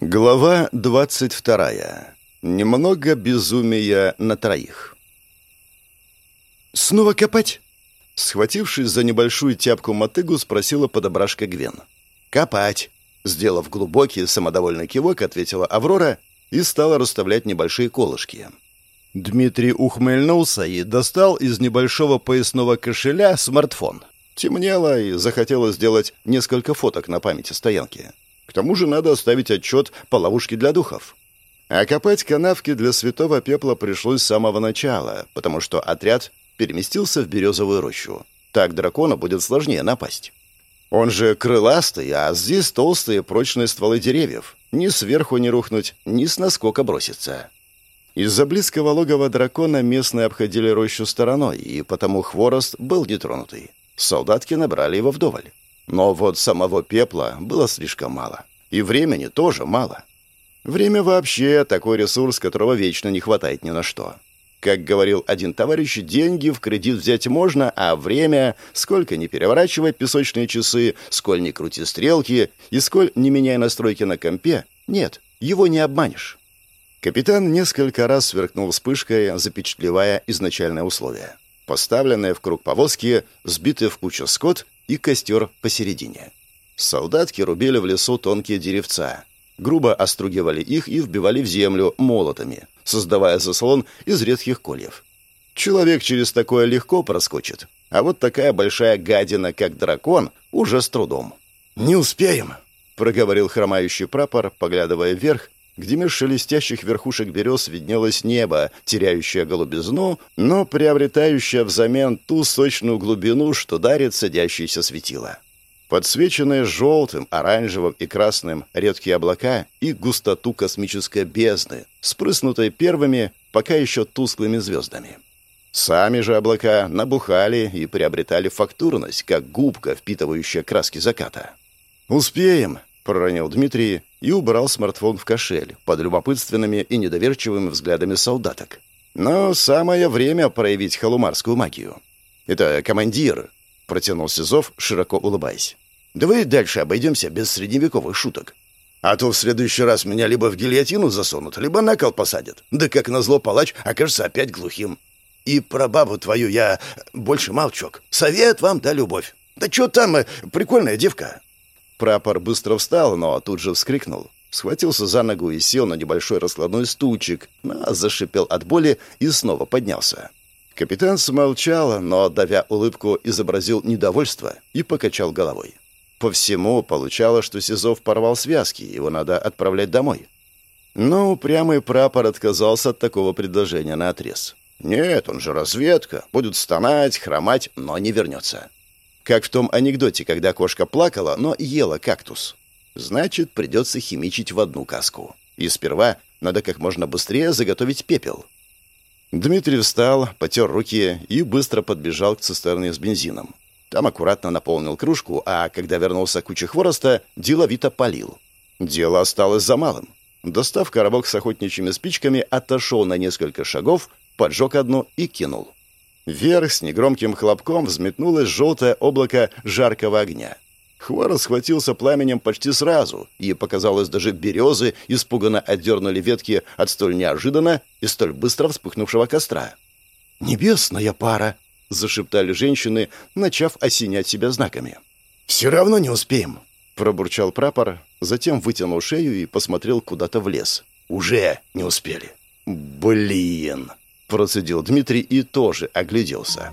Глава 22. Немного безумия на троих. «Снова копать?» Схватившись за небольшую тяпку-мотыгу, спросила подобрашка Гвен. «Копать!» Сделав глубокий, самодовольный кивок, ответила Аврора и стала расставлять небольшие колышки. Дмитрий ухмыльнулся и достал из небольшого поясного кошеля смартфон. Темнело и захотелось сделать несколько фоток на памяти стоянки. К тому же надо оставить отчет по ловушке для духов. А копать канавки для святого пепла пришлось с самого начала, потому что отряд переместился в березовую рощу. Так дракона будет сложнее напасть. Он же крыластый, а здесь толстые прочные стволы деревьев. Ни сверху не рухнуть, ни с наскока броситься. Из-за близкого логова дракона местные обходили рощу стороной, и потому хворост был нетронутый. Солдатки набрали его вдоволь. Но вот самого пепла было слишком мало. И времени тоже мало. Время вообще такой ресурс, которого вечно не хватает ни на что. Как говорил один товарищ, деньги в кредит взять можно, а время, сколько не переворачивай песочные часы, сколь не крути стрелки и сколь не меняй настройки на компе, нет, его не обманешь. Капитан несколько раз сверкнул вспышкой, запечатлевая изначальное условие. Поставленные в круг повозки, сбитые в кучу скот и костер посередине. Солдатки рубили в лесу тонкие деревца, грубо остругивали их и вбивали в землю молотами, создавая заслон из редких кольев. Человек через такое легко проскочит, а вот такая большая гадина, как дракон, уже с трудом. «Не успеем», — проговорил хромающий прапор, поглядывая вверх где меж шелестящих верхушек берез виднелось небо, теряющее голубизну, но приобретающее взамен ту сочную глубину, что дарит садящееся светило. Подсвеченные желтым, оранжевым и красным редкие облака и густоту космической бездны, спрыснутой первыми, пока еще тусклыми звездами. Сами же облака набухали и приобретали фактурность, как губка, впитывающая краски заката. «Успеем», — проронил Дмитрий и убрал смартфон в кошель под любопытственными и недоверчивыми взглядами солдаток. Но самое время проявить халумарскую магию. «Это командир», — протянул Сизов, широко улыбаясь. «Давай дальше обойдемся без средневековых шуток. А то в следующий раз меня либо в гильотину засунут, либо на кол посадят. Да как назло палач окажется опять глухим. И про бабу твою я больше молчок. Совет вам да любовь. Да что там, э, прикольная девка. Прапор быстро встал, но тут же вскрикнул. Схватился за ногу и сел на небольшой раскладной стульчик, но зашипел от боли и снова поднялся. Капитан смолчал, но, давя улыбку, изобразил недовольство и покачал головой. По всему получало, что Сизов порвал связки, его надо отправлять домой. Но упрямый прапор отказался от такого предложения на отрез. «Нет, он же разведка, будет стонать, хромать, но не вернется». Как в том анекдоте, когда кошка плакала, но ела кактус. Значит, придется химичить в одну каску. И сперва надо как можно быстрее заготовить пепел. Дмитрий встал, потер руки и быстро подбежал к цистерне с бензином. Там аккуратно наполнил кружку, а когда вернулся к куче хвороста, деловито полил. Дело осталось за малым. Достав коробок с охотничьими спичками, отошел на несколько шагов, поджег одну и кинул. Вверх с негромким хлопком взметнулось желтое облако жаркого огня. Хворост схватился пламенем почти сразу, и, показалось, даже березы испуганно отдернули ветки от столь неожиданно и столь быстро вспыхнувшего костра. «Небесная пара!» — зашептали женщины, начав осенять себя знаками. «Все равно не успеем!» — пробурчал прапор, затем вытянул шею и посмотрел куда-то в лес. «Уже не успели!» «Блин!» Процедил Дмитрий и тоже огляделся.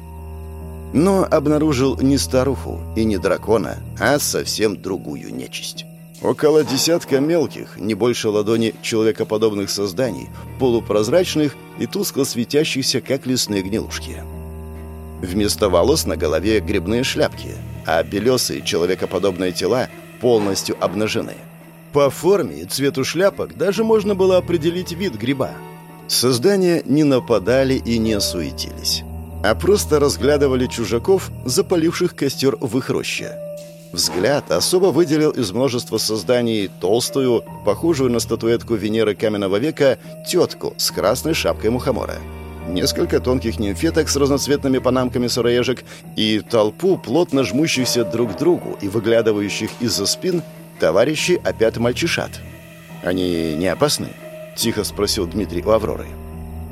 Но обнаружил не старуху и не дракона, а совсем другую нечисть. Около десятка мелких, не больше ладони человекоподобных созданий, полупрозрачных и тускло светящихся, как лесные гнилушки. Вместо волос на голове грибные шляпки, а белесые человекоподобные тела полностью обнажены. По форме и цвету шляпок даже можно было определить вид гриба – Создания не нападали и не суетились, а просто разглядывали чужаков, запаливших костер в их роще. Взгляд особо выделил из множества созданий толстую, похожую на статуэтку Венеры каменного века, тетку с красной шапкой мухомора. Несколько тонких нимфеток с разноцветными панамками сыроежек и толпу плотно жмущихся друг к другу и выглядывающих из-за спин товарищей опять мальчишат. «Они не опасны?» — тихо спросил Дмитрий у Авроры.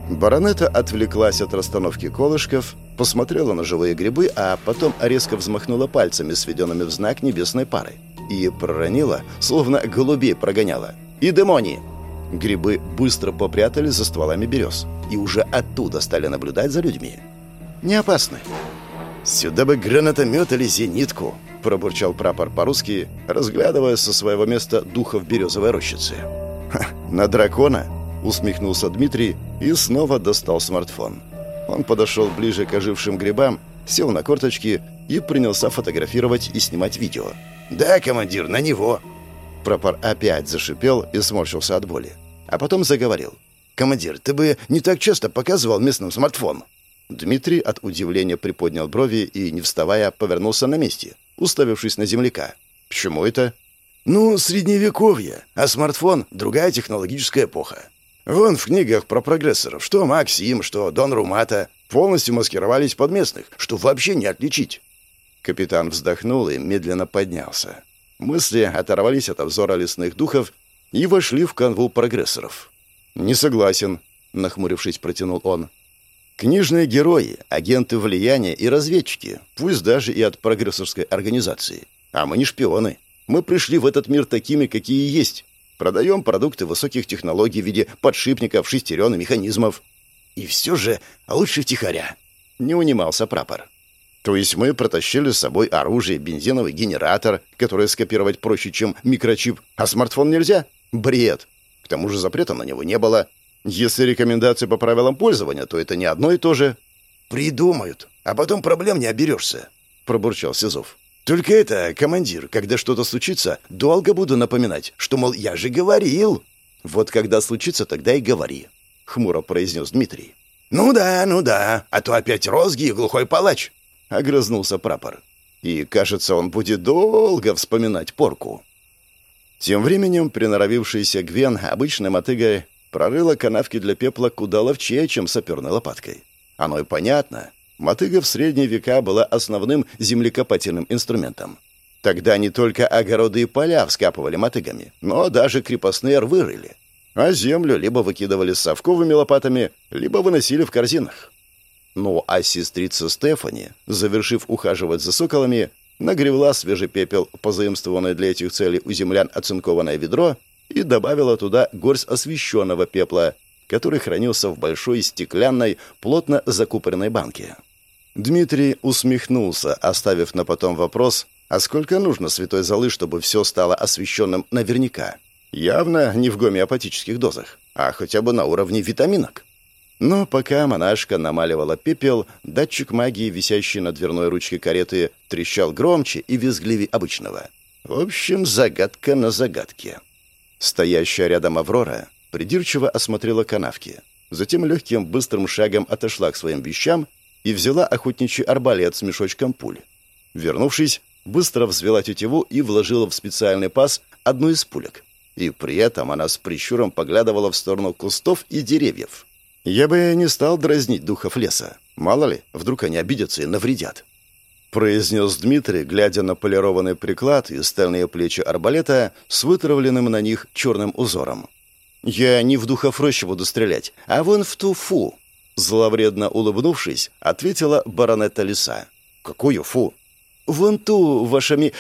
Баронета отвлеклась от расстановки колышков, посмотрела на живые грибы, а потом резко взмахнула пальцами, сведенными в знак небесной пары, и проронила, словно голубей прогоняла. «И демони!» Грибы быстро попрятали за стволами берез, и уже оттуда стали наблюдать за людьми. «Не опасны». «Сюда бы гранатомет или зенитку», — пробурчал прапор по-русски, разглядывая со своего места духа в березовой рощице. «Ха, на дракона?» — усмехнулся Дмитрий и снова достал смартфон. Он подошел ближе к ожившим грибам, сел на корточки и принялся фотографировать и снимать видео. «Да, командир, на него!» Прапор опять зашипел и сморщился от боли. А потом заговорил. «Командир, ты бы не так часто показывал местным смартфон!» Дмитрий от удивления приподнял брови и, не вставая, повернулся на месте, уставившись на земляка. «Почему это?» «Ну, средневековье, а смартфон — другая технологическая эпоха. Вон в книгах про прогрессоров, что Максим, что Дон Румата, полностью маскировались под местных, что вообще не отличить». Капитан вздохнул и медленно поднялся. Мысли оторвались от обзора лесных духов и вошли в канву прогрессоров. «Не согласен», — нахмурившись, протянул он. «Книжные герои, агенты влияния и разведчики, пусть даже и от прогрессорской организации. А мы не шпионы. Мы пришли в этот мир такими, какие есть. Продаем продукты высоких технологий в виде подшипников, шестерен и механизмов. И все же лучше втихаря». Не унимался прапор. То есть мы протащили с собой оружие, бензиновый генератор, который скопировать проще, чем микрочип, а смартфон нельзя? Бред. К тому же запрета на него не было. Если рекомендации по правилам пользования, то это не одно и то же. «Придумают, а потом проблем не оберешься», — пробурчал Сизов. «Только это, командир, когда что-то случится, долго буду напоминать, что, мол, я же говорил». «Вот когда случится, тогда и говори», — хмуро произнес Дмитрий. «Ну да, ну да, а то опять розги и глухой палач», — огрызнулся прапор. И, кажется, он будет долго вспоминать порку. Тем временем приноровившийся Гвен обычной мотыгой прорыла канавки для пепла куда ловчее, чем саперной лопаткой. Оно и понятно. Мотыга в средние века была основным землекопательным инструментом. Тогда не только огороды и поля вскапывали мотыгами, но даже крепостные рвы рыли. А землю либо выкидывали совковыми лопатами, либо выносили в корзинах. Ну а сестрица Стефани, завершив ухаживать за соколами, нагревла свежий пепел, позаимствованный для этих целей у землян оцинкованное ведро, и добавила туда горсть освещенного пепла, который хранился в большой стеклянной, плотно закупоренной банке. Дмитрий усмехнулся, оставив на потом вопрос, а сколько нужно святой золы, чтобы все стало освещенным наверняка? Явно не в гомеопатических дозах, а хотя бы на уровне витаминок. Но пока монашка намаливала пепел, датчик магии, висящий на дверной ручке кареты, трещал громче и визгливее обычного. В общем, загадка на загадке. Стоящая рядом Аврора придирчиво осмотрела канавки. Затем легким быстрым шагом отошла к своим вещам и взяла охотничий арбалет с мешочком пуль. Вернувшись, быстро взвела тетиву и вложила в специальный паз одну из пулек. И при этом она с прищуром поглядывала в сторону кустов и деревьев. Я бы не стал дразнить духов леса. Мало ли, вдруг они обидятся и навредят. Произнес Дмитрий, глядя на полированный приклад и стальные плечи арбалета с вытравленным на них черным узором. «Я не в духов рощи буду стрелять, а вон в ту фу!» Зловредно улыбнувшись, ответила баронетта лиса. «Какую фу?» «Вон ту, вашими...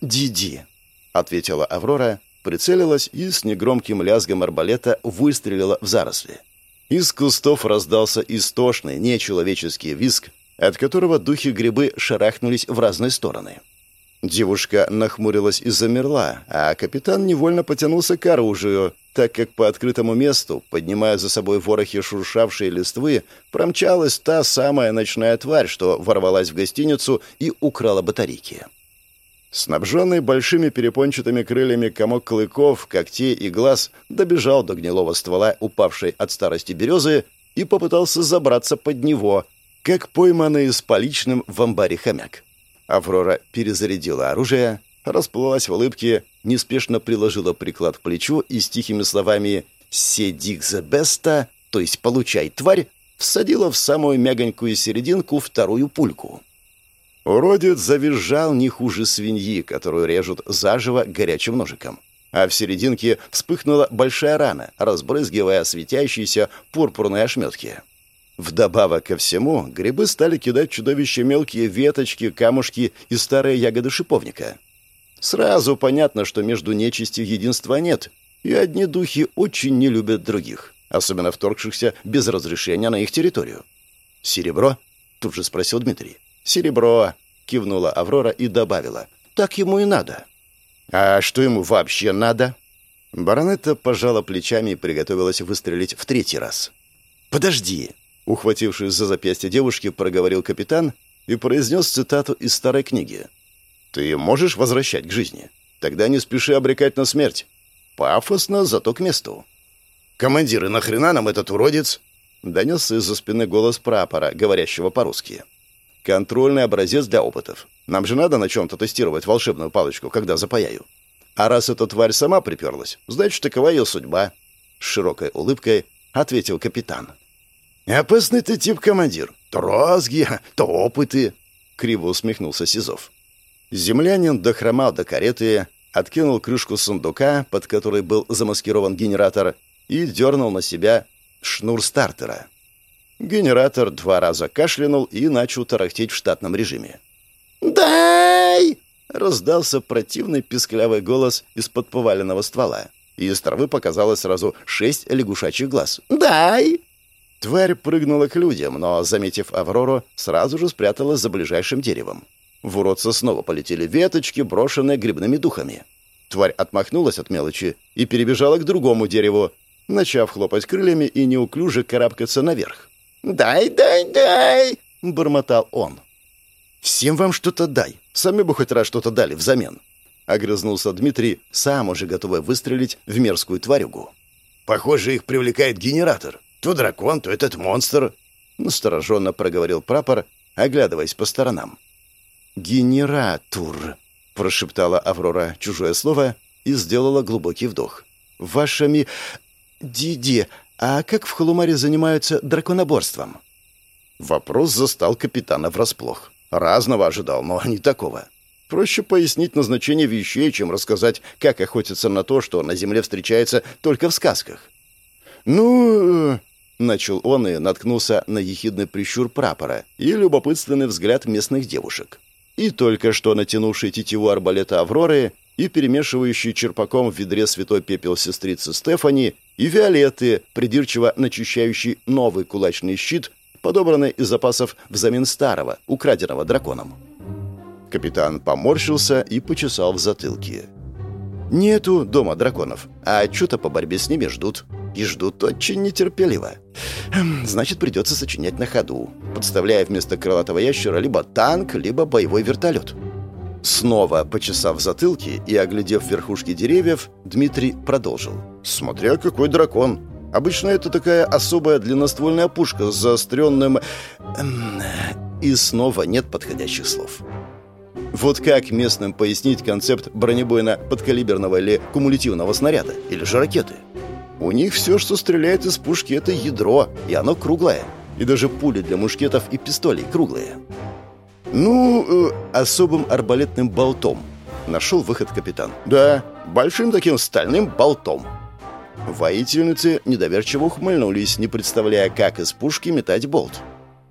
Диди!» Ответила Аврора, прицелилась и с негромким лязгом арбалета выстрелила в заросли. Из кустов раздался истошный, нечеловеческий визг, от которого духи-грибы шарахнулись в разные стороны. Девушка нахмурилась и замерла, а капитан невольно потянулся к оружию, так как по открытому месту, поднимая за собой ворохи шуршавшей листвы, промчалась та самая ночная тварь, что ворвалась в гостиницу и украла батарейки. Снабженный большими перепончатыми крыльями комок клыков, когтей и глаз добежал до гнилого ствола упавшей от старости березы и попытался забраться под него, как пойманный с поличным в амбаре хомяк. Аврора перезарядила оружие, расплылась в улыбке, неспешно приложила приклад к плечу и с тихими словами «Седик за беста», то есть «получай, тварь», всадила в самую мягонькую серединку вторую пульку. Уродец завизжал не хуже свиньи, которую режут заживо горячим ножиком. а в серединке вспыхнула большая рана, разбрызгивая светящиеся пурпурные ошметки. Вдобавок ко всему, грибы стали кидать чудовище мелкие веточки, камушки и старые ягоды шиповника. Сразу понятно, что между нечистью единства нет, и одни духи очень не любят других, особенно вторгшихся без разрешения на их территорию. «Серебро?» — тут же спросил Дмитрий. «Серебро!» — кивнула Аврора и добавила. «Так ему и надо». «А что ему вообще надо?» Баронетта пожала плечами и приготовилась выстрелить в третий раз. «Подожди!» Ухватившись за запястье девушки, проговорил капитан и произнес цитату из старой книги. «Ты можешь возвращать к жизни? Тогда не спеши обрекать на смерть. Пафосно, зато к месту». «Командиры, нахрена нам этот уродец?» Донесся из-за спины голос прапора, говорящего по-русски. «Контрольный образец для опытов. Нам же надо на чем-то тестировать волшебную палочку, когда запаяю. А раз эта тварь сама приперлась, значит, такова ее судьба». С широкой улыбкой ответил капитан. «Опасный ты тип, командир. То розги, то опыты!» — криво усмехнулся Сизов. Землянин дохромал до кареты, откинул крышку сундука, под которой был замаскирован генератор, и дернул на себя шнур стартера. Генератор два раза кашлянул и начал тарахтеть в штатном режиме. «Дай!» — раздался противный писклявый голос из-под поваленного ствола. И из травы показалось сразу шесть лягушачьих глаз. «Дай!» Тварь прыгнула к людям, но, заметив Аврору, сразу же спряталась за ближайшим деревом. В уродца снова полетели веточки, брошенные грибными духами. Тварь отмахнулась от мелочи и перебежала к другому дереву, начав хлопать крыльями и неуклюже карабкаться наверх. «Дай, дай, дай!» — бормотал он. «Всем вам что-то дай. Сами бы хоть раз что-то дали взамен». Огрызнулся Дмитрий, сам уже готовый выстрелить в мерзкую тварюгу. «Похоже, их привлекает генератор. То дракон, то этот монстр», — настороженно проговорил прапор, оглядываясь по сторонам. «Генератор», — прошептала Аврора чужое слово и сделала глубокий вдох. «Вашими... Диди, а как в Халумаре занимаются драконоборством?» Вопрос застал капитана врасплох. Разного ожидал, но не такого. Проще пояснить назначение вещей, чем рассказать, как охотиться на то, что на Земле встречается только в сказках. «Ну...» Начал он и наткнулся на ехидный прищур прапора и любопытственный взгляд местных девушек. И только что натянувший тетиву арбалета Авроры и перемешивающий черпаком в ведре святой пепел сестрицы Стефани и Виолетты, придирчиво начищающий новый кулачный щит, подобранный из запасов взамен старого, украденного драконом. Капитан поморщился и почесал в затылке. «Нету дома драконов, а отчета по борьбе с ними ждут» и ждут очень нетерпеливо. Эм, значит, придется сочинять на ходу, подставляя вместо крылатого ящера либо танк, либо боевой вертолет. Снова почесав затылки и оглядев верхушки деревьев, Дмитрий продолжил. «Смотря какой дракон. Обычно это такая особая длинноствольная пушка с заостренным... Эм, и снова нет подходящих слов. Вот как местным пояснить концепт бронебойно-подкалиберного или кумулятивного снаряда, или же ракеты? У них все, что стреляет из пушки, это ядро, и оно круглое. И даже пули для мушкетов и пистолей круглые. Ну, э, особым арбалетным болтом. Нашел выход капитан. Да, большим таким стальным болтом. Воительницы недоверчиво ухмыльнулись, не представляя, как из пушки метать болт.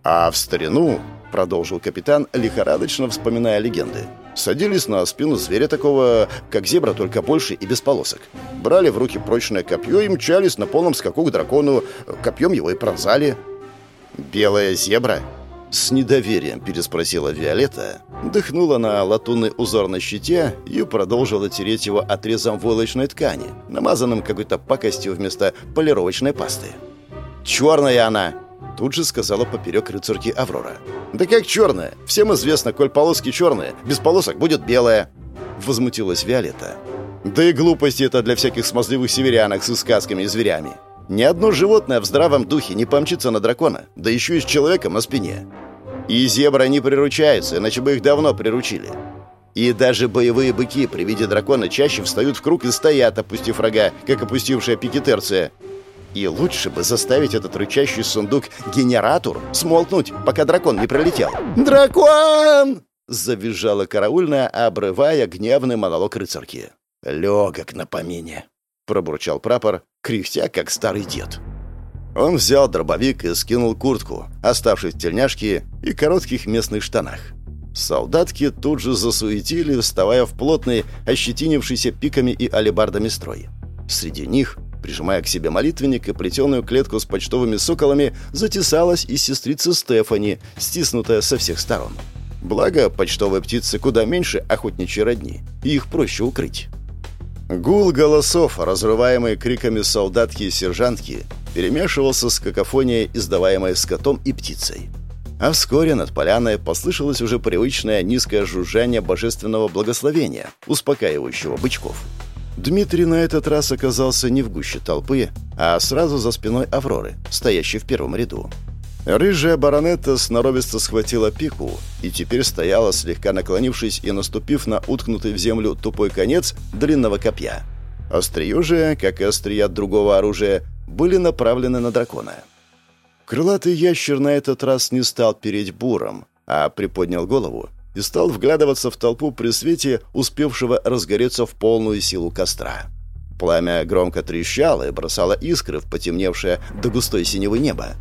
А в старину, продолжил капитан, лихорадочно вспоминая легенды, Садились на спину зверя такого, как зебра, только больше и без полосок. Брали в руки прочное копье и мчались на полном скаку к дракону. Копьем его и пронзали. «Белая зебра?» С недоверием переспросила Виолетта, дыхнула на латунный узор на щите и продолжила тереть его отрезом войлочной ткани, намазанным какой-то пакостью вместо полировочной пасты. «Черная она!» Тут же сказала поперек рыцарки Аврора. «Да как черная? Всем известно, коль полоски черные, без полосок будет белая!» Возмутилась Виолетта. «Да и глупости это для всяких смазливых северянок с сказками и зверями. Ни одно животное в здравом духе не помчится на дракона, да еще и с человеком на спине. И зебры не приручаются, иначе бы их давно приручили. И даже боевые быки при виде дракона чаще встают в круг и стоят, опустив рога, как опустившая пикетерция, и лучше бы заставить этот рычащий сундук-генератор смолкнуть, пока дракон не пролетел. «Дракон!» — завизжала караульная, обрывая гневный монолог рыцарки. Легок на помине», — пробурчал прапор, кряхтя, как старый дед. Он взял дробовик и скинул куртку, оставшись в тельняшке и коротких местных штанах. Солдатки тут же засуетили, вставая в плотный, ощетинившийся пиками и алебардами строй. Среди них, прижимая к себе молитвенник и плетеную клетку с почтовыми соколами, затесалась и сестрица Стефани, стиснутая со всех сторон. Благо, почтовые птицы куда меньше охотничьей родни, и их проще укрыть. Гул голосов, разрываемый криками солдатки и сержантки, перемешивался с какофонией, издаваемой скотом и птицей. А вскоре над поляной послышалось уже привычное низкое жужжание божественного благословения, успокаивающего бычков. Дмитрий на этот раз оказался не в гуще толпы, а сразу за спиной Авроры, стоящей в первом ряду. Рыжая баронетта сноровисто схватила пику и теперь стояла, слегка наклонившись и наступив на уткнутый в землю тупой конец длинного копья. Острие же, как и острия другого оружия, были направлены на дракона. Крылатый ящер на этот раз не стал переть буром, а приподнял голову и стал вглядываться в толпу при свете, успевшего разгореться в полную силу костра. Пламя громко трещало и бросало искры в потемневшее до густой синевы небо.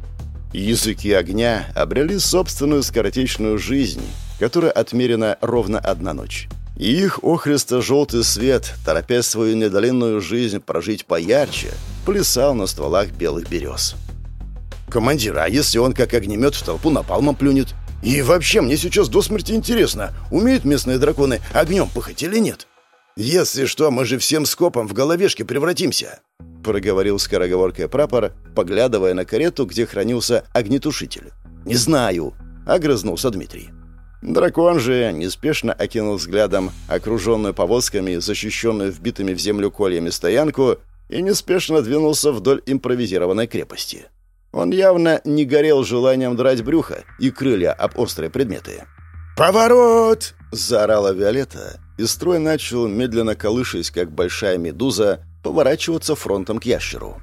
Языки огня обрели собственную скоротечную жизнь, которая отмерена ровно одна ночь. И их охристо-желтый свет, торопясь свою недоленную жизнь прожить поярче, плясал на стволах белых берез. «Командир, а если он как огнемет в толпу напалмом плюнет? И вообще, мне сейчас до смерти интересно, умеют местные драконы огнем пыхать или нет?» «Если что, мы же всем скопом в головешке превратимся», — проговорил скороговоркой прапор, поглядывая на карету, где хранился огнетушитель. «Не знаю», — огрызнулся Дмитрий. Дракон же неспешно окинул взглядом окруженную повозками, защищенную вбитыми в землю кольями стоянку, и неспешно двинулся вдоль импровизированной крепости. Он явно не горел желанием драть брюхо и крылья об острые предметы. «Поворот!» — заорала Виолетта, и строй начал, медленно колышась, как большая медуза, поворачиваться фронтом к ящеру.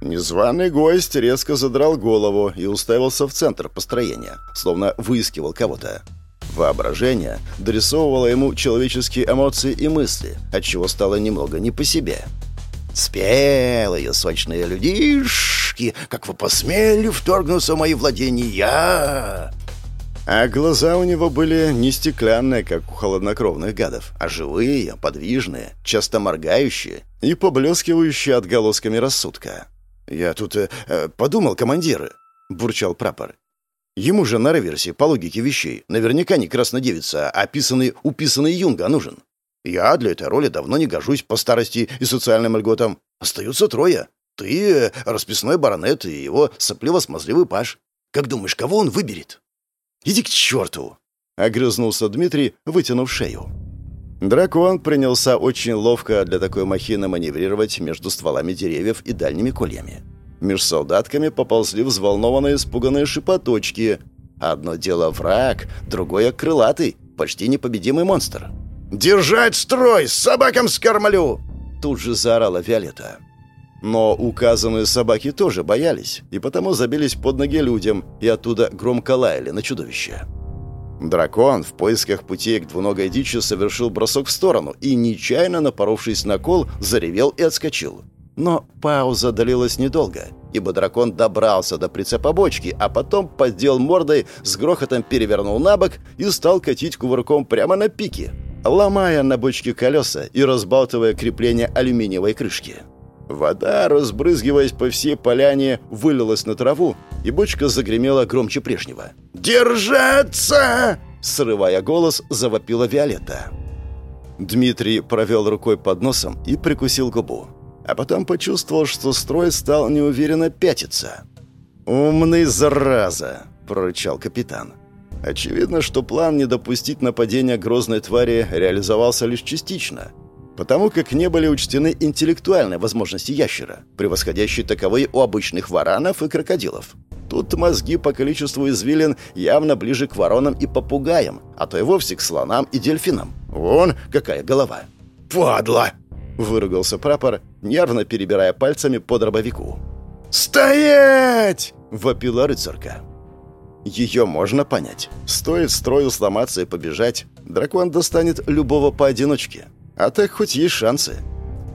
Незваный гость резко задрал голову и уставился в центр построения, словно выискивал кого-то. Воображение дорисовывало ему человеческие эмоции и мысли, отчего стало немного не по себе. «Спелые, сочные людишки, как вы посмели вторгнуться в мои владения!» А глаза у него были не стеклянные, как у холоднокровных гадов, а живые, подвижные, часто моргающие и поблескивающие отголосками рассудка. «Я тут э, э подумал, командиры», — бурчал прапор. «Ему же на реверсе, по логике вещей, наверняка не краснодевица, а описанный, уписанный Юнга нужен. Я для этой роли давно не гожусь по старости и социальным льготам. Остаются трое. Ты, э, расписной баронет и его сопливо-смазливый паш. Как думаешь, кого он выберет?» «Иди к черту!» — огрызнулся Дмитрий, вытянув шею. Дракон принялся очень ловко для такой махины маневрировать между стволами деревьев и дальними кольями. Меж солдатками поползли взволнованные испуганные шипоточки. Одно дело враг, другое крылатый, почти непобедимый монстр. «Держать строй! Собакам скормлю!» Тут же заорала Виолетта. Но указанные собаки тоже боялись, и потому забились под ноги людям и оттуда громко лаяли на чудовище. Дракон в поисках путей к двуногой дичи совершил бросок в сторону и, нечаянно напоровшись на кол, заревел и отскочил. Но пауза длилась недолго, ибо дракон добрался до прицепа бочки, а потом поддел мордой, с грохотом перевернул на бок и стал катить кувырком прямо на пике, ломая на бочке колеса и разбалтывая крепление алюминиевой крышки. Вода, разбрызгиваясь по всей поляне, вылилась на траву, и бочка загремела громче прежнего. «Держаться!» Срывая голос, завопила Виолетта. Дмитрий провел рукой под носом и прикусил губу. А потом почувствовал, что строй стал неуверенно пятиться. «Умный зараза!» – прорычал капитан. Очевидно, что план не допустить нападения грозной твари реализовался лишь частично – потому как не были учтены интеллектуальные возможности ящера, превосходящие таковые у обычных варанов и крокодилов. Тут мозги по количеству извилин явно ближе к воронам и попугаям, а то и вовсе к слонам и дельфинам. Вон какая голова. «Падла!» — выругался прапор, нервно перебирая пальцами по дробовику. «Стоять!» — вопила рыцарка. Ее можно понять. Стоит строю сломаться и побежать, дракон достанет любого поодиночке. А так хоть есть шансы.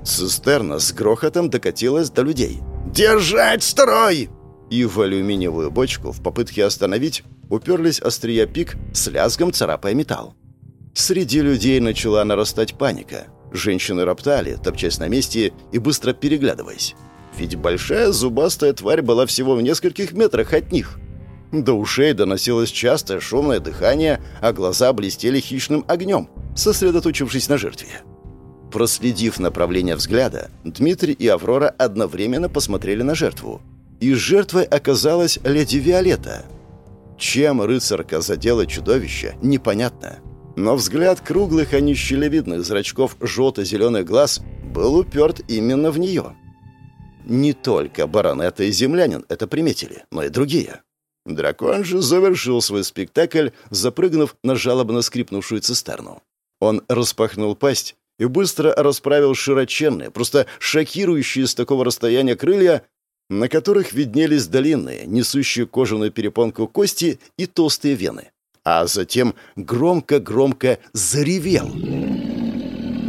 Цистерна с грохотом докатилась до людей. «Держать строй!» И в алюминиевую бочку в попытке остановить уперлись острия пик с лязгом царапая металл. Среди людей начала нарастать паника. Женщины роптали, топчась на месте и быстро переглядываясь. Ведь большая зубастая тварь была всего в нескольких метрах от них. До ушей доносилось частое шумное дыхание, а глаза блестели хищным огнем, сосредоточившись на жертве. Проследив направление взгляда, Дмитрий и Аврора одновременно посмотрели на жертву. И жертвой оказалась леди Виолетта. Чем рыцарка задела чудовище, непонятно. Но взгляд круглых, а не щелевидных зрачков желто-зеленых глаз был уперт именно в нее. Не только баронета и землянин это приметили, но и другие. Дракон же завершил свой спектакль, запрыгнув на жалобно скрипнувшую цистерну. Он распахнул пасть и быстро расправил широченные, просто шокирующие с такого расстояния крылья, на которых виднелись длинные, несущие кожаную перепонку кости и толстые вены. А затем громко-громко заревел.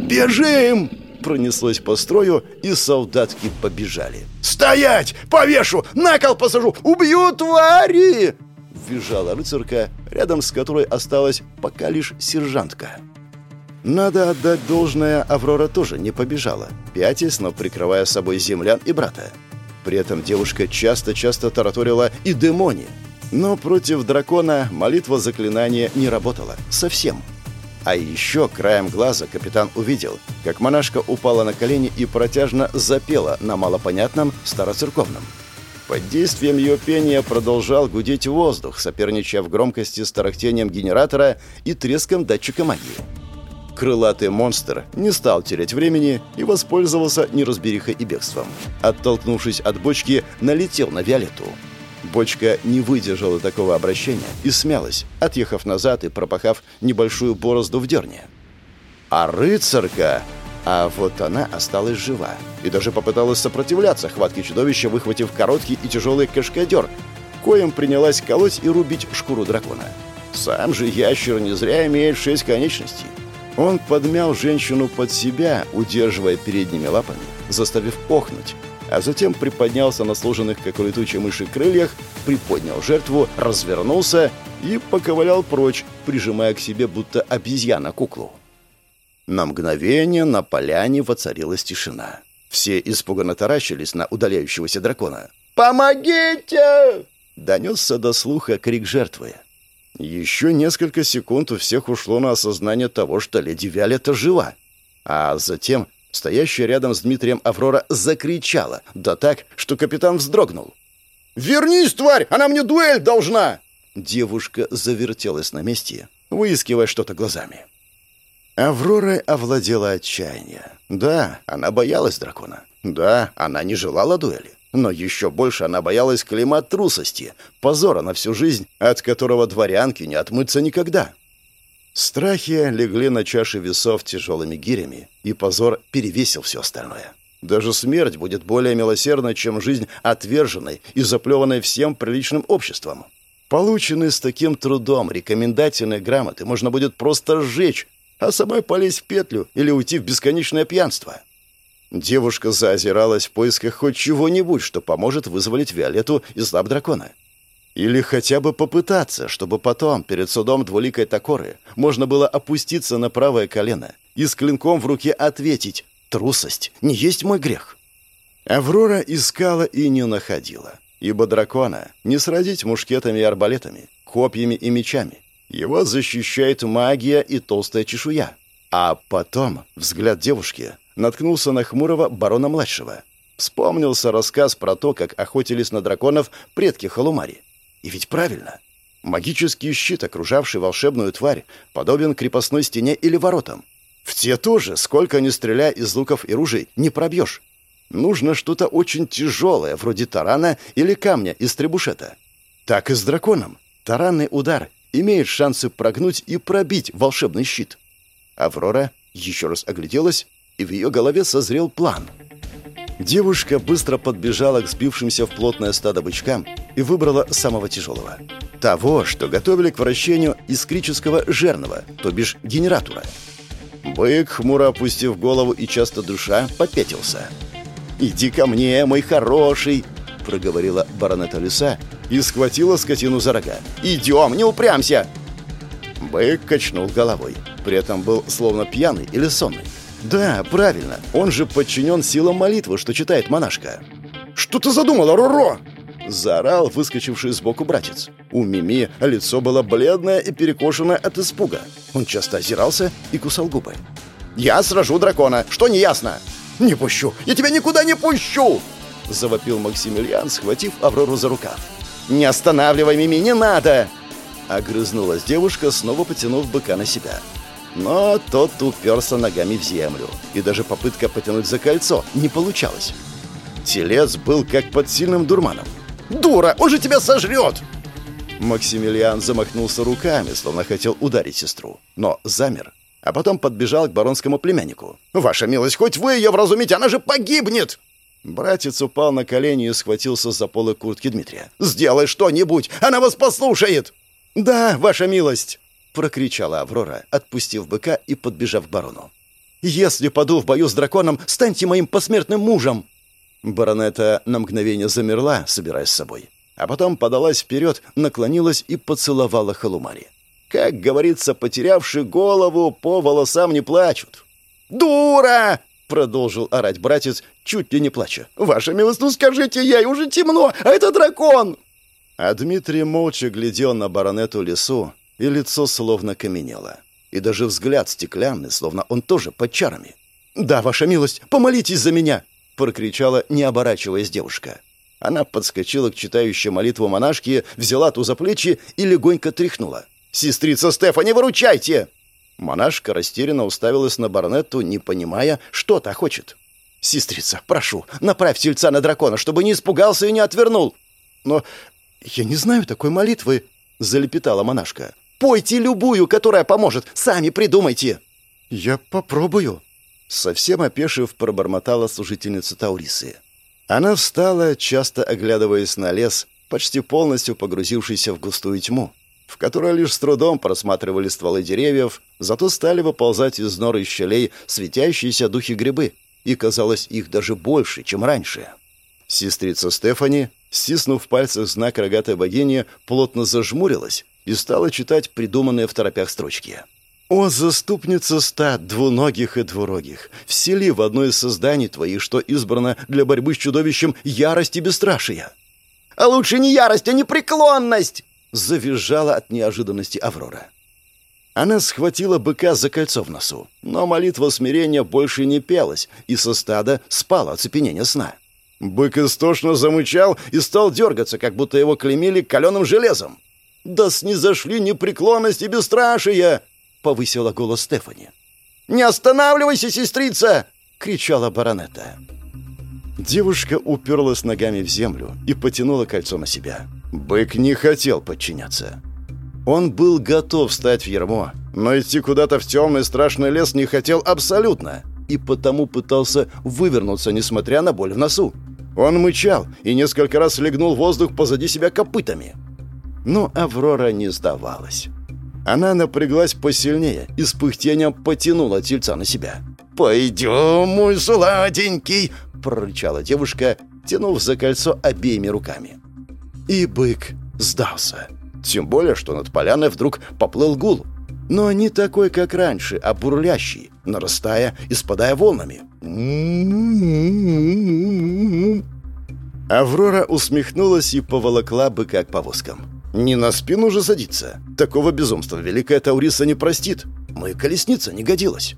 «Бежим!» Пронеслось по строю, и солдатки побежали. «Стоять! Повешу! На кол посажу! Убью твари!» Визжала рыцарка, рядом с которой осталась пока лишь сержантка. Надо отдать должное, Аврора тоже не побежала, пятясь, но прикрывая собой землян и брата. При этом девушка часто-часто тараторила и демони. Но против дракона молитва заклинания не работала. Совсем. А еще краем глаза капитан увидел, как монашка упала на колени и протяжно запела на малопонятном староцерковном. Под действием ее пения продолжал гудеть воздух, соперничая в громкости с тарахтением генератора и треском датчика магии. Крылатый монстр не стал терять времени и воспользовался неразберихой и бегством. Оттолкнувшись от бочки, налетел на Виолетту. Бочка не выдержала такого обращения и смялась, отъехав назад и пропахав небольшую борозду в дерне. А рыцарка... А вот она осталась жива и даже попыталась сопротивляться хватке чудовища, выхватив короткий и тяжелый кашкадер, коем принялась колоть и рубить шкуру дракона. Сам же ящер не зря имеет шесть конечностей. Он подмял женщину под себя, удерживая передними лапами, заставив охнуть, а затем приподнялся на сложенных, как у летучей мыши, крыльях, приподнял жертву, развернулся и поковылял прочь, прижимая к себе будто обезьяна куклу. На мгновение на поляне воцарилась тишина. Все испуганно таращились на удаляющегося дракона. «Помогите!» — донесся до слуха крик жертвы. Еще несколько секунд у всех ушло на осознание того, что леди Виолетта жива. А затем стоящая рядом с Дмитрием Аврора закричала, да так, что капитан вздрогнул. «Вернись, тварь! Она мне дуэль должна!» Девушка завертелась на месте, выискивая что-то глазами. Авророй овладела отчаяние. Да, она боялась дракона. Да, она не желала дуэли. Но еще больше она боялась клейма трусости, позора на всю жизнь, от которого дворянки не отмыться никогда. Страхи легли на чаши весов тяжелыми гирями, и позор перевесил все остальное. Даже смерть будет более милосердной, чем жизнь отверженной и заплеванной всем приличным обществом. Полученные с таким трудом рекомендательные грамоты можно будет просто сжечь, а самой полезть в петлю или уйти в бесконечное пьянство. Девушка заозиралась в поисках хоть чего-нибудь, что поможет вызволить Виолетту из лап дракона. Или хотя бы попытаться, чтобы потом, перед судом двуликой Такоры, можно было опуститься на правое колено и с клинком в руке ответить «Трусость не есть мой грех». Аврора искала и не находила, ибо дракона не сразить мушкетами и арбалетами, копьями и мечами. Его защищает магия и толстая чешуя. А потом взгляд девушки наткнулся на хмурого барона-младшего. Вспомнился рассказ про то, как охотились на драконов предки Халумари. И ведь правильно. Магический щит, окружавший волшебную тварь, подобен крепостной стене или воротам. В те тоже, сколько ни стреляй из луков и ружей, не пробьешь. Нужно что-то очень тяжелое, вроде тарана или камня из требушета. Так и с драконом. Таранный удар имеет шансы прогнуть и пробить волшебный щит. Аврора еще раз огляделась и в ее голове созрел план. Девушка быстро подбежала к сбившимся в плотное стадо бычкам и выбрала самого тяжелого. Того, что готовили к вращению искрического жерного, то бишь генератора. Бык, хмуро опустив голову и часто душа, попятился. «Иди ко мне, мой хороший!» — проговорила баронета лиса и схватила скотину за рога. «Идем, не упрямся!» Бык качнул головой. При этом был словно пьяный или сонный. «Да, правильно. Он же подчинен силам молитвы, что читает монашка». «Что ты задумала, Роро?» Заорал выскочивший сбоку братец. У Мими лицо было бледное и перекошенное от испуга. Он часто озирался и кусал губы. «Я сражу дракона! Что не ясно?» «Не пущу! Я тебя никуда не пущу!» Завопил Максимилиан, схватив Аврору за рукав. «Не останавливай, Мими, не надо!» Огрызнулась девушка, снова потянув быка на себя. Но тот уперся ногами в землю, и даже попытка потянуть за кольцо не получалась. Телец был как под сильным дурманом. «Дура! Он же тебя сожрет!» Максимилиан замахнулся руками, словно хотел ударить сестру, но замер, а потом подбежал к баронскому племяннику. «Ваша милость, хоть вы ее вразумите, она же погибнет!» Братец упал на колени и схватился за полы куртки Дмитрия. «Сделай что-нибудь! Она вас послушает!» «Да, ваша милость!» — прокричала Аврора, отпустив быка и подбежав к барону. «Если паду в бою с драконом, станьте моим посмертным мужем!» Баронета на мгновение замерла, собираясь с собой, а потом подалась вперед, наклонилась и поцеловала Халумари. Как говорится, потерявший голову, по волосам не плачут. «Дура!» — продолжил орать братец, чуть ли не плача. «Ваша милость, ну скажите ей, уже темно, а это дракон!» А Дмитрий молча глядел на баронету лесу, и лицо словно каменело. И даже взгляд стеклянный, словно он тоже под чарами. «Да, ваша милость, помолитесь за меня!» — прокричала, не оборачиваясь девушка. Она подскочила к читающей молитву монашки, взяла ту за плечи и легонько тряхнула. «Сестрица Стефани, выручайте!» Монашка растерянно уставилась на Барнетту, не понимая, что та хочет. «Сестрица, прошу, направь тельца на дракона, чтобы не испугался и не отвернул!» «Но я не знаю такой молитвы», — залепетала монашка. Пойте любую, которая поможет. Сами придумайте». «Я попробую», — совсем опешив пробормотала служительница Таурисы. Она встала, часто оглядываясь на лес, почти полностью погрузившийся в густую тьму, в которой лишь с трудом просматривали стволы деревьев, зато стали выползать из нор и щелей светящиеся духи-грибы, и казалось их даже больше, чем раньше. Сестрица Стефани, стиснув в пальцах знак рогатой богини, плотно зажмурилась и стала читать придуманные в торопях строчки. «О, заступница ста двуногих и двурогих, всели в одно из созданий твоих, что избрано для борьбы с чудовищем ярость и бесстрашие». «А лучше не ярость, а непреклонность!» завизжала от неожиданности Аврора. Она схватила быка за кольцо в носу, но молитва смирения больше не пелась, и со стада спало оцепенение сна. Бык истошно замычал и стал дергаться, как будто его клеймили каленым железом. «Да снизошли непреклонность и бесстрашие!» — повысила голос Стефани. «Не останавливайся, сестрица!» — кричала баронета. Девушка уперлась ногами в землю и потянула кольцо на себя. Бык не хотел подчиняться. Он был готов стать в ермо, но идти куда-то в темный страшный лес не хотел абсолютно, и потому пытался вывернуться, несмотря на боль в носу. Он мычал и несколько раз легнул воздух позади себя копытами. Но Аврора не сдавалась. Она напряглась посильнее и с пыхтением потянула тельца на себя. «Пойдем, мой сладенький!» — прорычала девушка, тянув за кольцо обеими руками. И бык сдался. Тем более, что над поляной вдруг поплыл гул. Но не такой, как раньше, а бурлящий, нарастая и спадая волнами. Аврора усмехнулась и поволокла быка к повозкам. Не на спину же садиться. Такого безумства великая Тауриса не простит. Моя колесница не годилась.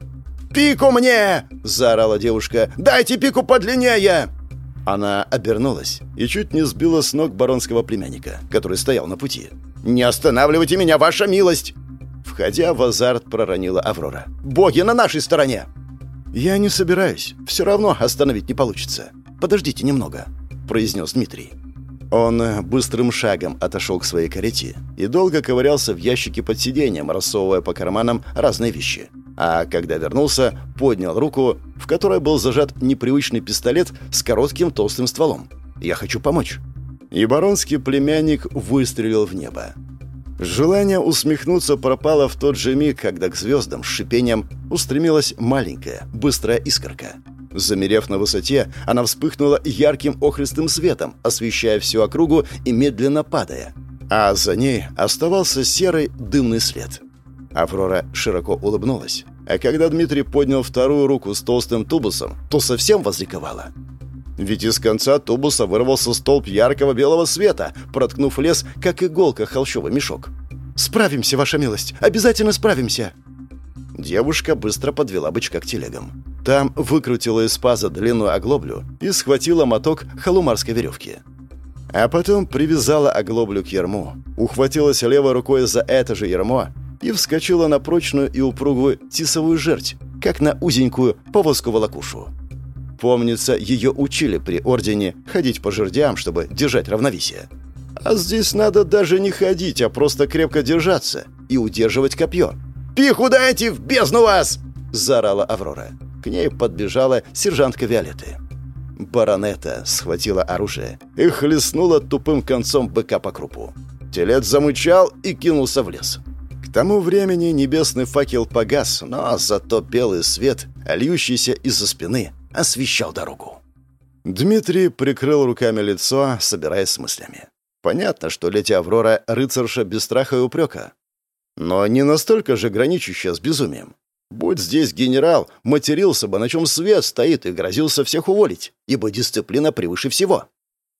«Пику мне!» – заорала девушка. «Дайте пику подлиннее!» Она обернулась и чуть не сбила с ног баронского племянника, который стоял на пути. «Не останавливайте меня, ваша милость!» Входя в азарт, проронила Аврора. «Боги на нашей стороне!» «Я не собираюсь. Все равно остановить не получится. Подождите немного», — произнес Дмитрий. Он быстрым шагом отошел к своей карете и долго ковырялся в ящике под сиденьем, рассовывая по карманам разные вещи. А когда вернулся, поднял руку, в которой был зажат непривычный пистолет с коротким толстым стволом. «Я хочу помочь». И баронский племянник выстрелил в небо. Желание усмехнуться пропало в тот же миг, когда к звездам с шипением устремилась маленькая, быстрая искорка. Замерев на высоте, она вспыхнула ярким охристым светом, освещая всю округу и медленно падая. А за ней оставался серый дымный след. Аврора широко улыбнулась. А когда Дмитрий поднял вторую руку с толстым тубусом, то совсем возликовала. Ведь из конца тубуса вырвался столб яркого белого света, проткнув лес, как иголка холщовый мешок. «Справимся, ваша милость! Обязательно справимся!» Девушка быстро подвела бычка к телегам. Там выкрутила из паза длинную оглоблю и схватила моток халумарской веревки. А потом привязала оглоблю к ерму, ухватилась левой рукой за это же ермо и вскочила на прочную и упругую тисовую жерть, как на узенькую повозку-волокушу. Помнится, ее учили при ордене ходить по жердям, чтобы держать равновесие. А здесь надо даже не ходить, а просто крепко держаться и удерживать копье. «Пиху дайте в бездну вас!» – заорала Аврора. К ней подбежала сержантка Виолетты. Баронета схватила оружие и хлестнула тупым концом быка по крупу. Телец замычал и кинулся в лес. К тому времени небесный факел погас, но зато белый свет, льющийся из-за спины, освещал дорогу. Дмитрий прикрыл руками лицо, собираясь с мыслями. Понятно, что леди Аврора — рыцарша без страха и упрека. Но не настолько же граничащая с безумием. Будь здесь генерал, матерился бы, на чем свет стоит, и грозился всех уволить, ибо дисциплина превыше всего.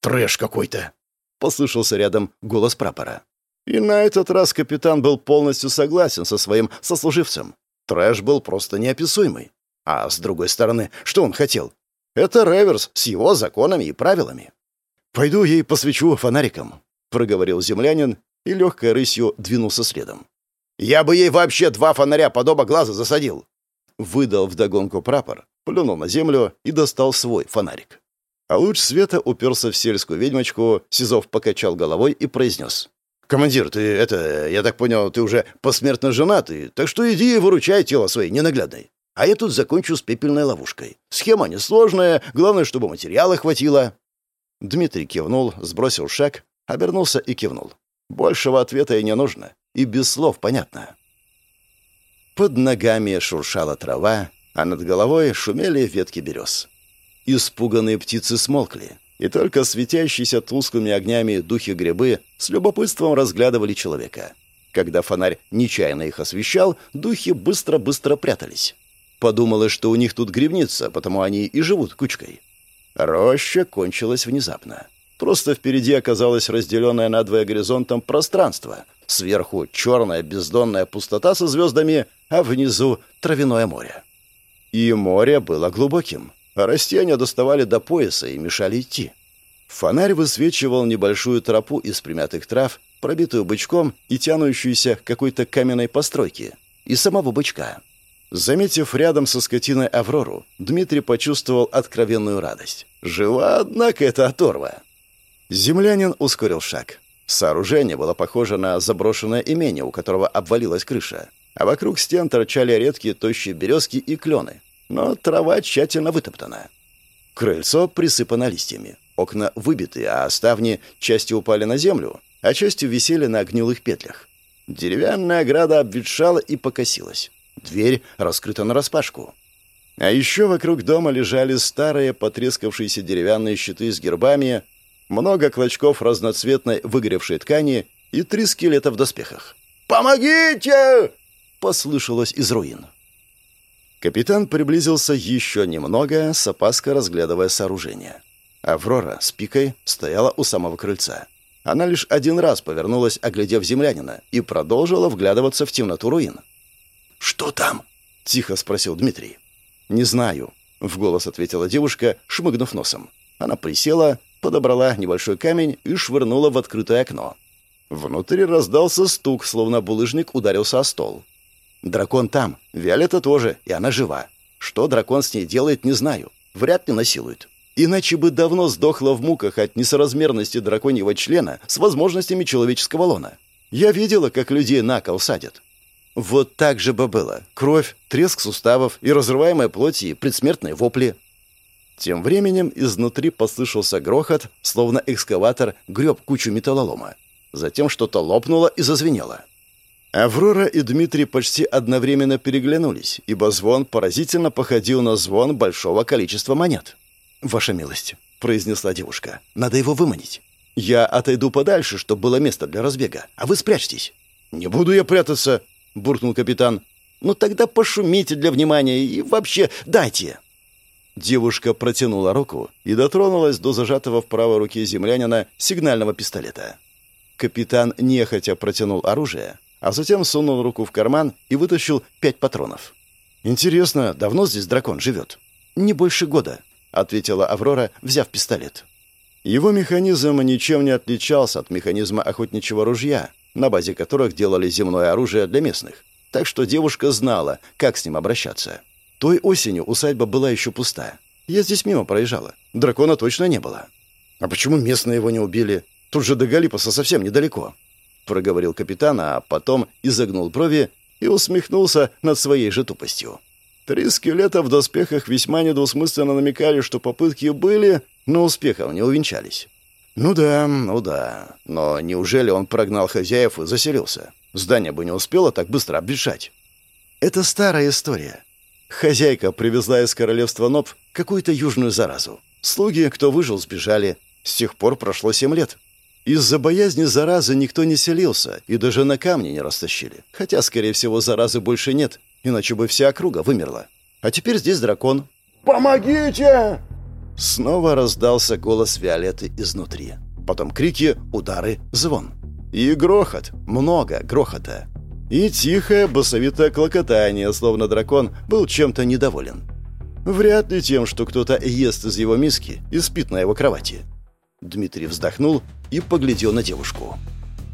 «Трэш какой-то!» — послышался рядом голос прапора. И на этот раз капитан был полностью согласен со своим сослуживцем. Трэш был просто неописуемый. А с другой стороны, что он хотел? Это реверс с его законами и правилами. «Пойду ей посвечу фонариком», — проговорил землянин и легкой рысью двинулся следом. «Я бы ей вообще два фонаря под оба глаза засадил!» Выдал вдогонку прапор, плюнул на землю и достал свой фонарик. А луч света уперся в сельскую ведьмочку, Сизов покачал головой и произнес. «Командир, ты это, я так понял, ты уже посмертно женатый, так что иди и выручай тело своей ненаглядной. А я тут закончу с пепельной ловушкой. Схема несложная, главное, чтобы материала хватило». Дмитрий кивнул, сбросил шаг, обернулся и кивнул. Большего ответа и не нужно, и без слов понятно. Под ногами шуршала трава, а над головой шумели ветки берез. Испуганные птицы смолкли, и только светящиеся тусклыми огнями духи-грибы с любопытством разглядывали человека. Когда фонарь нечаянно их освещал, духи быстро-быстро прятались. Подумала, что у них тут грибница, потому они и живут кучкой. Роща кончилась внезапно. Просто впереди оказалось разделенное надвое горизонтом пространство. Сверху черная бездонная пустота со звездами, а внизу травяное море. И море было глубоким. Растения доставали до пояса и мешали идти. Фонарь высвечивал небольшую тропу из примятых трав, пробитую бычком и тянущуюся к какой-то каменной постройке, и самого бычка. Заметив рядом со скотиной Аврору, Дмитрий почувствовал откровенную радость. Жива, однако, эта оторва. Землянин ускорил шаг. Сооружение было похоже на заброшенное имение, у которого обвалилась крыша. А вокруг стен торчали редкие тощие березки и клены. Но трава тщательно вытоптана. Крыльцо присыпано листьями. Окна выбиты, а ставни частью упали на землю, а частью висели на гнилых петлях. Деревянная ограда обветшала и покосилась. Дверь раскрыта нараспашку. А еще вокруг дома лежали старые потрескавшиеся деревянные щиты с гербами, много клочков разноцветной выгоревшей ткани и три скелета в доспехах. «Помогите!» — послышалось из руин. Капитан приблизился еще немного, с опаской разглядывая сооружение. Аврора с пикой стояла у самого крыльца. Она лишь один раз повернулась, оглядев землянина, и продолжила вглядываться в темноту руин. «Что там?» — тихо спросил Дмитрий. «Не знаю», — в голос ответила девушка, шмыгнув носом. Она присела, подобрала небольшой камень и швырнула в открытое окно. Внутри раздался стук, словно булыжник ударился о стол. «Дракон там, Виолетта тоже, и она жива. Что дракон с ней делает, не знаю. Вряд ли насилует. Иначе бы давно сдохла в муках от несоразмерности драконьего члена с возможностями человеческого лона. Я видела, как людей на кол садят. Вот так же бы было. Кровь, треск суставов и разрываемая плоть и предсмертные вопли. Тем временем изнутри послышался грохот, словно экскаватор греб кучу металлолома. Затем что-то лопнуло и зазвенело. Аврора и Дмитрий почти одновременно переглянулись, ибо звон поразительно походил на звон большого количества монет. «Ваша милость», — произнесла девушка, — «надо его выманить. Я отойду подальше, чтобы было место для разбега, а вы спрячьтесь». «Не буду я прятаться», — буркнул капитан. «Ну тогда пошумите для внимания и вообще дайте». Девушка протянула руку и дотронулась до зажатого в правой руке землянина сигнального пистолета. Капитан нехотя протянул оружие, а затем сунул руку в карман и вытащил пять патронов. «Интересно, давно здесь дракон живет?» «Не больше года», — ответила Аврора, взяв пистолет. Его механизм ничем не отличался от механизма охотничьего ружья, на базе которых делали земное оружие для местных, так что девушка знала, как с ним обращаться. Той осенью усадьба была еще пуста. Я здесь мимо проезжала. Дракона точно не было. А почему местные его не убили? Тут же до Галипаса совсем недалеко. Проговорил капитан, а потом изогнул брови и усмехнулся над своей же тупостью. Три скелета в доспехах весьма недвусмысленно намекали, что попытки были, но успехом не увенчались. Ну да, ну да. Но неужели он прогнал хозяев и заселился? Здание бы не успело так быстро обветшать. Это старая история. Хозяйка привезла из королевства Ноб какую-то южную заразу. Слуги, кто выжил, сбежали. С тех пор прошло семь лет. Из-за боязни заразы никто не селился и даже на камни не растащили. Хотя, скорее всего, заразы больше нет, иначе бы вся округа вымерла. А теперь здесь дракон. «Помогите!» Снова раздался голос Виолетты изнутри. Потом крики, удары, звон. И грохот. Много грохота и тихое басовитое клокотание, словно дракон был чем-то недоволен. Вряд ли тем, что кто-то ест из его миски и спит на его кровати. Дмитрий вздохнул и поглядел на девушку.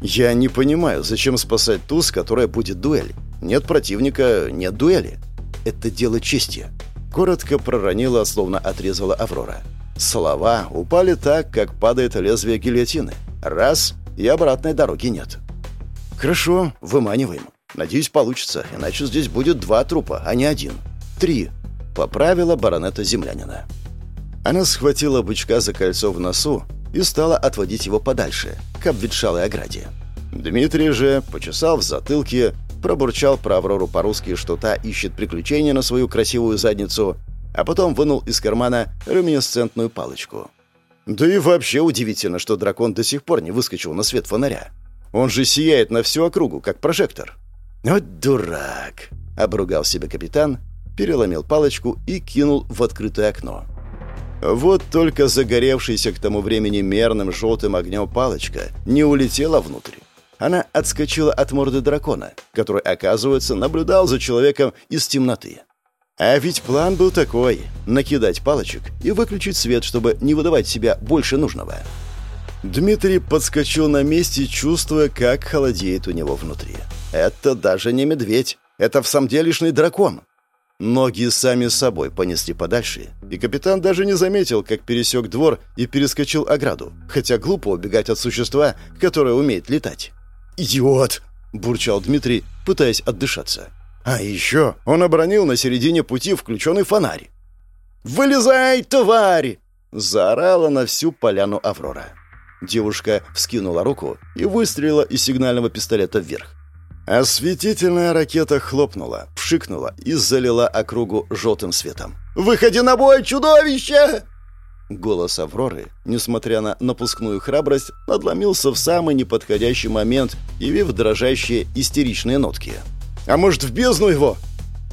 «Я не понимаю, зачем спасать ту, с которой будет дуэль? Нет противника, нет дуэли. Это дело чести». Коротко проронила, словно отрезала Аврора. Слова упали так, как падает лезвие гильотины. Раз — и обратной дороги нет. «Хорошо, выманиваем. Надеюсь, получится, иначе здесь будет два трупа, а не один. Три», — поправила баронета землянина. Она схватила бычка за кольцо в носу и стала отводить его подальше, к обветшалой ограде. Дмитрий же почесал в затылке, пробурчал про Аврору по-русски, что та ищет приключения на свою красивую задницу, а потом вынул из кармана люминесцентную палочку. Да и вообще удивительно, что дракон до сих пор не выскочил на свет фонаря. Он же сияет на всю округу, как прожектор. «Вот дурак!» — обругал себя капитан, переломил палочку и кинул в открытое окно. Вот только загоревшаяся к тому времени мерным желтым огнем палочка не улетела внутрь. Она отскочила от морды дракона, который, оказывается, наблюдал за человеком из темноты. А ведь план был такой — накидать палочек и выключить свет, чтобы не выдавать себя больше нужного. Дмитрий подскочил на месте, чувствуя, как холодеет у него внутри. Это даже не медведь, это в самом делешный дракон. Ноги сами собой понесли подальше, и капитан даже не заметил, как пересек двор и перескочил ограду, хотя глупо убегать от существа, которое умеет летать. «Идиот!» – бурчал Дмитрий, пытаясь отдышаться. А еще он обронил на середине пути включенный фонарь. «Вылезай, тварь!» – заорала на всю поляну Аврора. Девушка вскинула руку и выстрелила из сигнального пистолета вверх. Осветительная ракета хлопнула, пшикнула и залила округу желтым светом. «Выходи на бой, чудовище!» Голос Авроры, несмотря на напускную храбрость, надломился в самый неподходящий момент, явив дрожащие истеричные нотки. «А может, в бездну его?»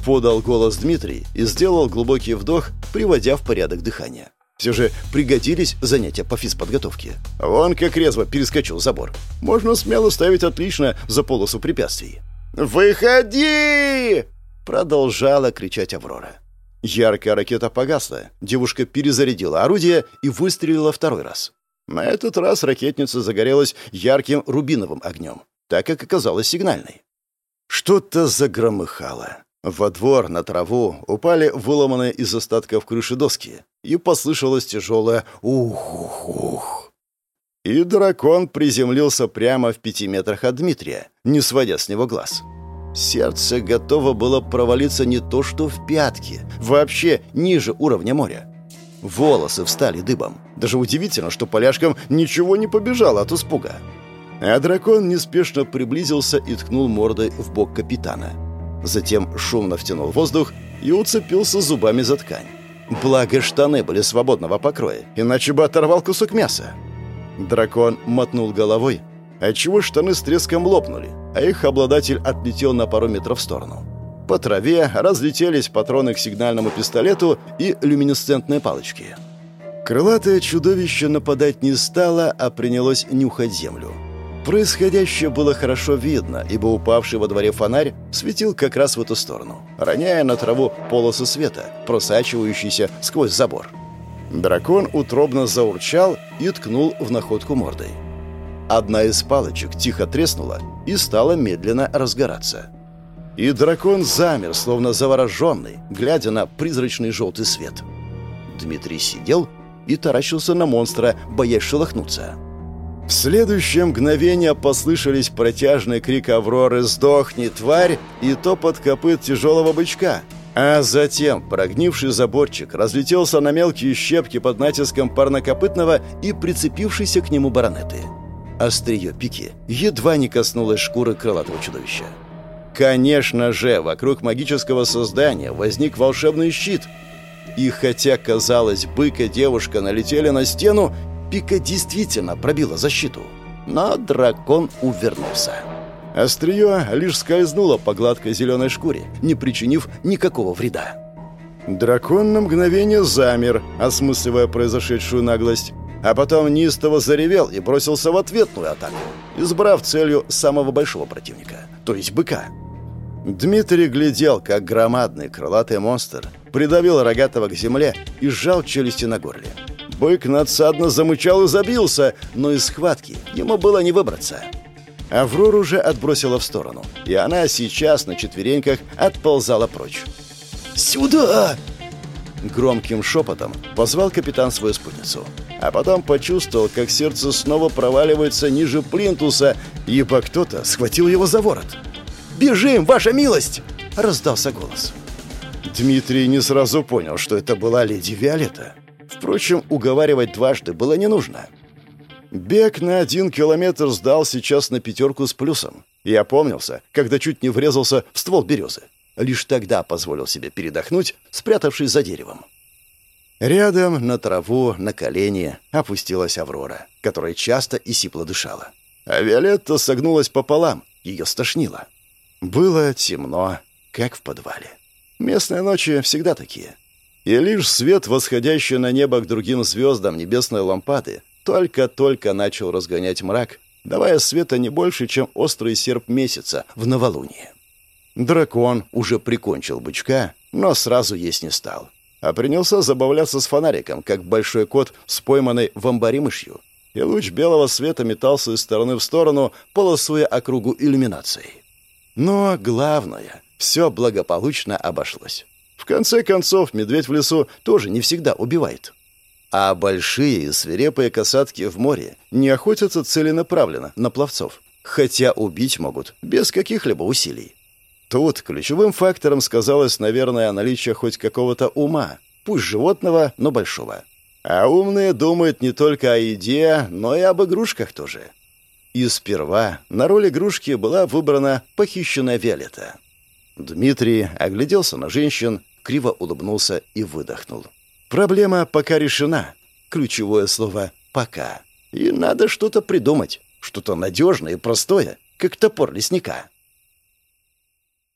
Подал голос Дмитрий и сделал глубокий вдох, приводя в порядок дыхание. Все же пригодились занятия по физподготовке. Вон как резво перескочил забор. Можно смело ставить отлично за полосу препятствий. «Выходи!» — продолжала кричать Аврора. Яркая ракета погасла, девушка перезарядила орудие и выстрелила второй раз. На этот раз ракетница загорелась ярким рубиновым огнем, так как оказалась сигнальной. Что-то загромыхало. Во двор, на траву, упали выломанные из остатков крыши доски, и послышалось тяжелое «ух-ух-ух». И дракон приземлился прямо в пяти метрах от Дмитрия, не сводя с него глаз. Сердце готово было провалиться не то что в пятки, вообще ниже уровня моря. Волосы встали дыбом. Даже удивительно, что поляшкам ничего не побежало от испуга. А дракон неспешно приблизился и ткнул мордой в бок капитана. Затем шумно втянул воздух и уцепился зубами за ткань. Благо штаны были свободного покроя, иначе бы оторвал кусок мяса. Дракон мотнул головой, отчего штаны с треском лопнули, а их обладатель отлетел на пару метров в сторону. По траве разлетелись патроны к сигнальному пистолету и люминесцентные палочки. Крылатое чудовище нападать не стало, а принялось нюхать землю. Происходящее было хорошо видно, ибо упавший во дворе фонарь светил как раз в эту сторону, роняя на траву полосы света, просачивающиеся сквозь забор. Дракон утробно заурчал и ткнул в находку мордой. Одна из палочек тихо треснула и стала медленно разгораться. И дракон замер, словно завороженный, глядя на призрачный желтый свет. Дмитрий сидел и таращился на монстра, боясь шелохнуться. В следующее мгновение послышались протяжный крик Авроры «Сдохни, тварь!» и топот копыт тяжелого бычка. А затем прогнивший заборчик разлетелся на мелкие щепки под натиском парнокопытного и прицепившейся к нему баронеты. Острие пики едва не коснулось шкуры крылатого чудовища. Конечно же, вокруг магического создания возник волшебный щит. И хотя, казалось, бык и девушка налетели на стену, Пика действительно пробила защиту, но дракон увернулся. Острие лишь скользнуло по гладкой зеленой шкуре, не причинив никакого вреда. Дракон на мгновение замер, осмысливая произошедшую наглость, а потом неистово заревел и бросился в ответную атаку, избрав целью самого большого противника, то есть быка. Дмитрий глядел, как громадный крылатый монстр придавил рогатого к земле и сжал челюсти на горле. Бык надсадно замычал и забился, но из схватки ему было не выбраться. Аврору уже отбросила в сторону, и она сейчас на четвереньках отползала прочь. «Сюда!» Громким шепотом позвал капитан свою спутницу. А потом почувствовал, как сердце снова проваливается ниже плинтуса, ибо кто-то схватил его за ворот. «Бежим, ваша милость!» — раздался голос. Дмитрий не сразу понял, что это была леди Виолетта. Впрочем, уговаривать дважды было не нужно. Бег на один километр сдал сейчас на пятерку с плюсом. И опомнился, когда чуть не врезался в ствол березы. Лишь тогда позволил себе передохнуть, спрятавшись за деревом. Рядом, на траву, на колени, опустилась Аврора, которая часто и сипло дышала. А Виолетта согнулась пополам, ее стошнило. Было темно, как в подвале. Местные ночи всегда такие — и лишь свет, восходящий на небо к другим звездам небесной лампады, только-только начал разгонять мрак, давая света не больше, чем острый серп месяца в новолуние. Дракон уже прикончил бычка, но сразу есть не стал, а принялся забавляться с фонариком, как большой кот с пойманной в амбаре мышью. И луч белого света метался из стороны в сторону, полосуя округу иллюминацией. Но главное, все благополучно обошлось. В конце концов, медведь в лесу тоже не всегда убивает. А большие и свирепые касатки в море не охотятся целенаправленно на пловцов, хотя убить могут без каких-либо усилий. Тут ключевым фактором сказалось, наверное, наличие хоть какого-то ума, пусть животного, но большого. А умные думают не только о еде, но и об игрушках тоже. И сперва на роль игрушки была выбрана похищенная Виолетта. Дмитрий огляделся на женщин, криво улыбнулся и выдохнул. «Проблема пока решена. Ключевое слово «пока». И надо что-то придумать, что-то надежное и простое, как топор лесника».